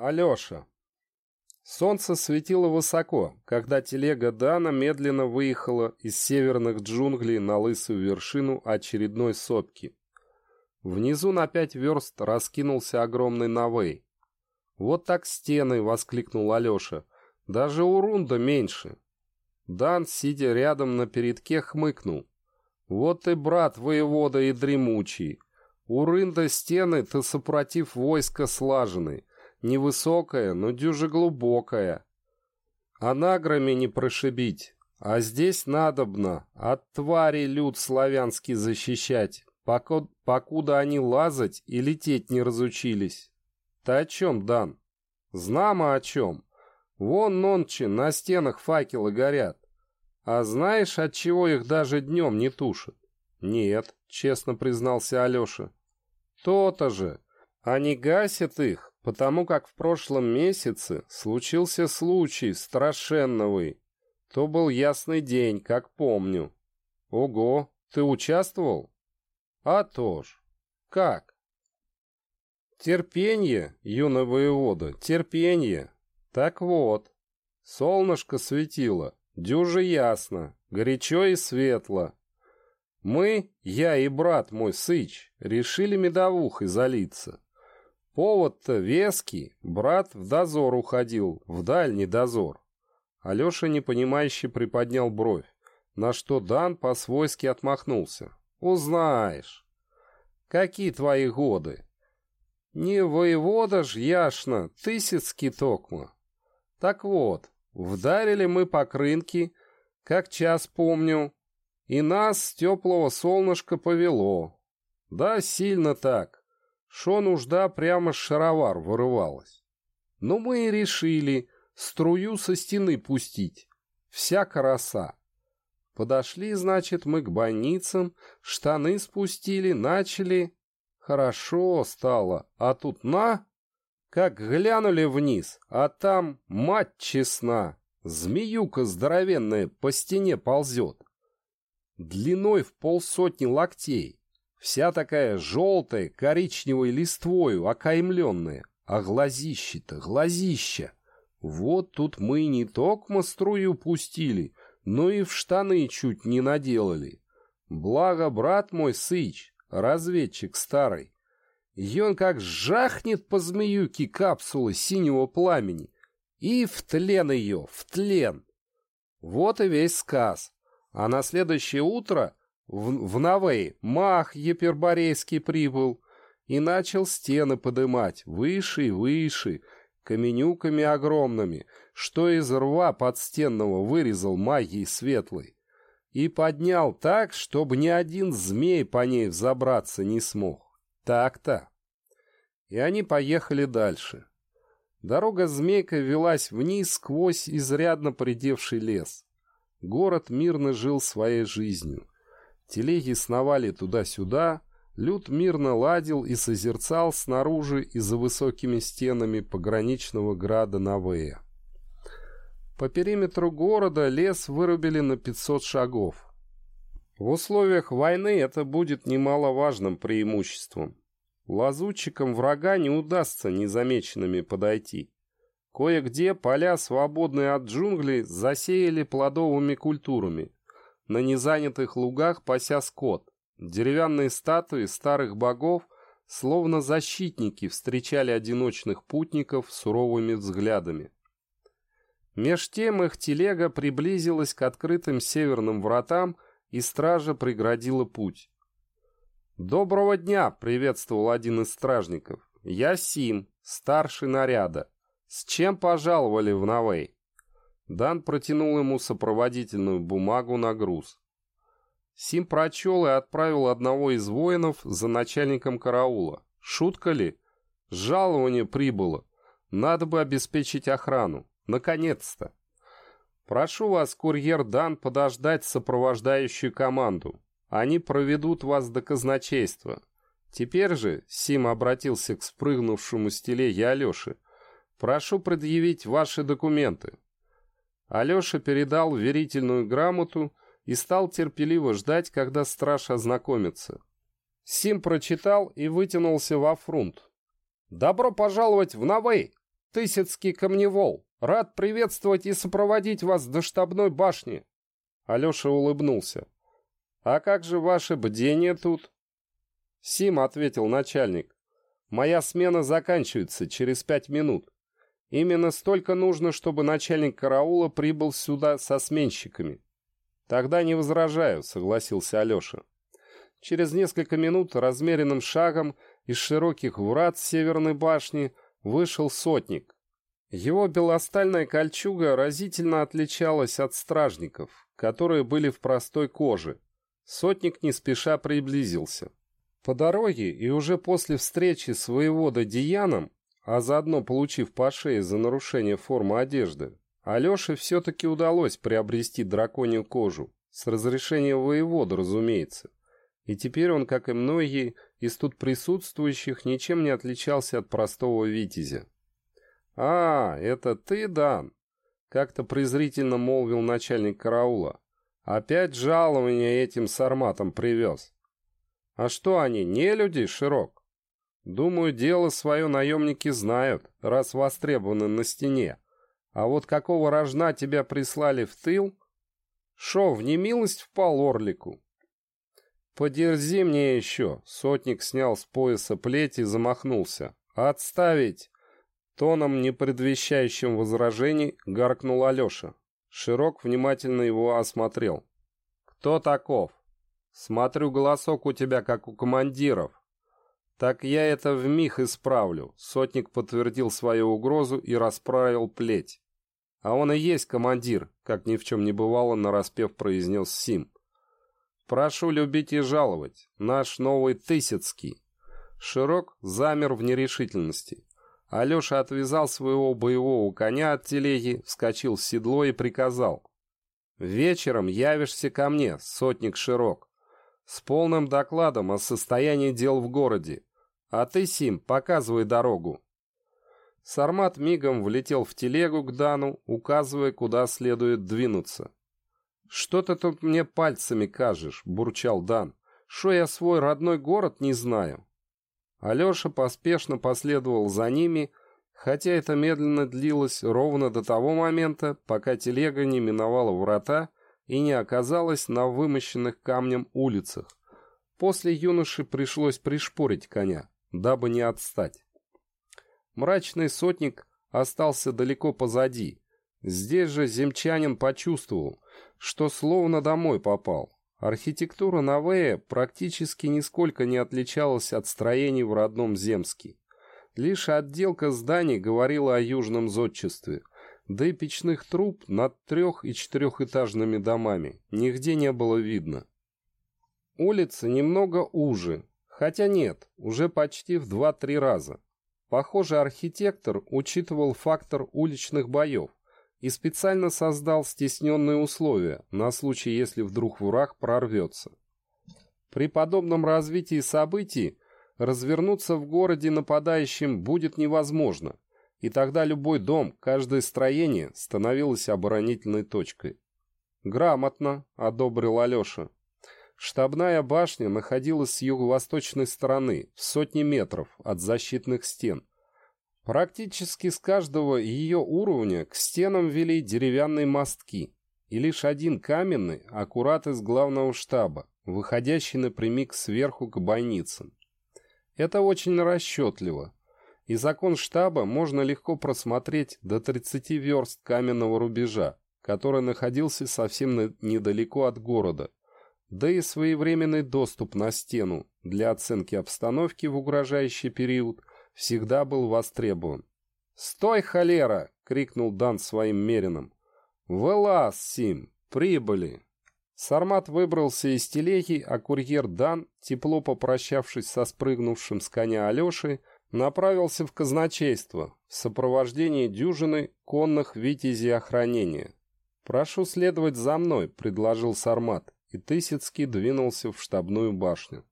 Алеша. Солнце светило высоко, когда телега Дана медленно выехала из северных джунглей на лысую вершину очередной сопки. Внизу на пять верст раскинулся огромный навей. «Вот так стены!» — воскликнул Алеша. «Даже у Рунда меньше!» Дан, сидя рядом на передке, хмыкнул. «Вот и брат воевода и дремучий. У Рында стены-то сопротив войска слажены. Невысокая, но дюже глубокая. А награми не прошибить. А здесь надобно от твари люд славянский защищать, покуда, покуда они лазать и лететь не разучились. Ты о чем, Дан? Знамо о чем. Вон нонче на стенах факелы горят. А знаешь, от чего их даже днем не тушат? Нет, честно признался Алеша. То-то же. Они гасят их, потому как в прошлом месяце случился случай страшенновый. То был ясный день, как помню. Ого, ты участвовал? А то ж. Как? Терпение, юный воевода, терпение. Так вот, солнышко светило, дюже ясно, горячо и светло. Мы, я и брат мой Сыч, решили медовухой залиться. Повод-то веский, брат в дозор уходил, в дальний дозор. Алеша непонимающе приподнял бровь, на что Дан по-свойски отмахнулся. «Узнаешь». «Какие твои годы?» «Не воевода ж, яшно, тысяцкий токма». «Так вот, вдарили мы по крынке, как час помню, и нас с теплого солнышка повело. Да, сильно так. Шо нужда прямо шаровар вырывалась. Но мы и решили струю со стены пустить. Вся краса. Подошли, значит, мы к больницам, штаны спустили, начали. Хорошо стало, а тут на... Как глянули вниз, а там, мать честна, змеюка здоровенная по стене ползет. Длиной в полсотни локтей. Вся такая желтая, коричневой листвою, окаймленная. А глазище-то, глазища! Вот тут мы не только струю пустили, но и в штаны чуть не наделали. Благо, брат мой Сыч, разведчик старый, и он как жахнет по змеюке капсулы синего пламени, и в тлен ее, в тлен. Вот и весь сказ. А на следующее утро в, в Навей мах еперборейский прибыл и начал стены подымать выше и выше, каменюками огромными, что из рва подстенного вырезал магией светлой, и поднял так, чтобы ни один змей по ней взобраться не смог. Так-то. И они поехали дальше. Дорога змейка велась вниз сквозь изрядно поредевший лес. Город мирно жил своей жизнью. Телеги сновали туда-сюда, люд мирно ладил и созерцал снаружи и за высокими стенами пограничного града Навея. По периметру города лес вырубили на 500 шагов. В условиях войны это будет немаловажным преимуществом. Лазутчикам врага не удастся незамеченными подойти. Кое-где поля, свободные от джунглей, засеяли плодовыми культурами – на незанятых лугах пася скот. Деревянные статуи старых богов, словно защитники, встречали одиночных путников суровыми взглядами. Меж тем их телега приблизилась к открытым северным вратам, и стража преградила путь. «Доброго дня!» — приветствовал один из стражников. «Я Сим, старший наряда. С чем пожаловали в Навей?» Дан протянул ему сопроводительную бумагу на груз. Сим прочел и отправил одного из воинов за начальником караула. Шутка ли? Жалование прибыло. Надо бы обеспечить охрану. Наконец-то. Прошу вас, курьер Дан, подождать сопровождающую команду. Они проведут вас до казначейства. Теперь же, Сим обратился к спрыгнувшему с телеги Алёше, прошу предъявить ваши документы. Алеша передал верительную грамоту и стал терпеливо ждать, когда страж ознакомится. Сим прочитал и вытянулся во фрунт. «Добро пожаловать в Навей!» Тысяцкий камневол! Рад приветствовать и сопроводить вас до штабной башни!» Алеша улыбнулся. «А как же ваше бдение тут?» «Сим», — ответил начальник. «Моя смена заканчивается через пять минут. Именно столько нужно, чтобы начальник караула прибыл сюда со сменщиками». «Тогда не возражаю», — согласился Алеша. Через несколько минут размеренным шагом из широких врат северной башни вышел сотник. Его белостальная кольчуга разительно отличалась от стражников, которые были в простой коже. Сотник не спеша приблизился. По дороге и уже после встречи с воеводой Дияном, а заодно получив по шее за нарушение формы одежды, Алёше все-таки удалось приобрести драконью кожу, с разрешения воевода, разумеется. И теперь он, как и многие из тут присутствующих, ничем не отличался от простого витязя. «А, это ты, Дан?» — как-то презрительно молвил начальник караула. «Опять жалование этим сарматам привез». «А что они, не люди, Широк?» «Думаю, дело свое наемники знают, раз востребованы на стене. А вот какого рожна тебя прислали в тыл? Шо, в немилость впал Орлику?» «Подерзи мне еще!» — сотник снял с пояса плеть и замахнулся. «Отставить!» Тоном, не предвещающим возражений, гаркнул Алеша. Широк внимательно его осмотрел. «Кто таков?» «Смотрю, голосок у тебя, как у командиров». «Так я это вмиг исправлю», — сотник подтвердил свою угрозу и расправил плеть. «А он и есть командир», — как ни в чем не бывало, нараспев произнес Сим. «Прошу любить и жаловать, наш новый Тысяцкий». Широк замер в нерешительности. Алеша отвязал своего боевого коня от телеги, вскочил в седло и приказал. «Вечером явишься ко мне, сотник Широк, с полным докладом о состоянии дел в городе. А ты, Сим, показывай дорогу». Сармат мигом влетел в телегу к Дану, указывая, куда следует двинуться. «Что ты тут мне пальцами кажешь?» — бурчал Дан. «Шо я свой родной город не знаю?» Алеша поспешно последовал за ними, хотя это медленно длилось ровно до того момента, пока телега не миновала врата и не оказалась на вымощенных камнем улицах. После юноши пришлось пришпорить коня, дабы не отстать. Мрачный сотник остался далеко позади. Здесь же земчанин почувствовал, что словно домой попал. Архитектура Навея практически нисколько не отличалась от строений в родном Земске. Лишь отделка зданий говорила о южном зодчестве, да и печных труб над трех- и четырехэтажными домами нигде не было видно. Улица немного уже, хотя нет, уже почти в два-три раза. Похоже, архитектор учитывал фактор уличных боев, и специально создал стесненные условия на случай, если вдруг враг прорвется. При подобном развитии событий развернуться в городе нападающим будет невозможно, и тогда любой дом, каждое строение становилось оборонительной точкой. «Грамотно», — одобрил Алеша. Штабная башня находилась с юго-восточной стороны, в сотни метров от защитных стен, Практически с каждого ее уровня к стенам вели деревянные мостки, и лишь один каменный, аккурат из главного штаба, выходящий напрямик сверху к бойницам. Это очень расчетливо. И закон штаба можно легко просмотреть до 30 верст каменного рубежа, который находился совсем недалеко от города, да и своевременный доступ на стену для оценки обстановки в угрожающий период – всегда был востребован. «Стой, холера!» — крикнул Дан своим мерином. «Вылаз, Сим! Прибыли!» Сармат выбрался из телеги, а курьер Дан, тепло попрощавшись со спрыгнувшим с коня Алешей, направился в казначейство в сопровождении дюжины конных витязей охранения. «Прошу следовать за мной», — предложил Сармат, и Тысяцкий двинулся в штабную башню.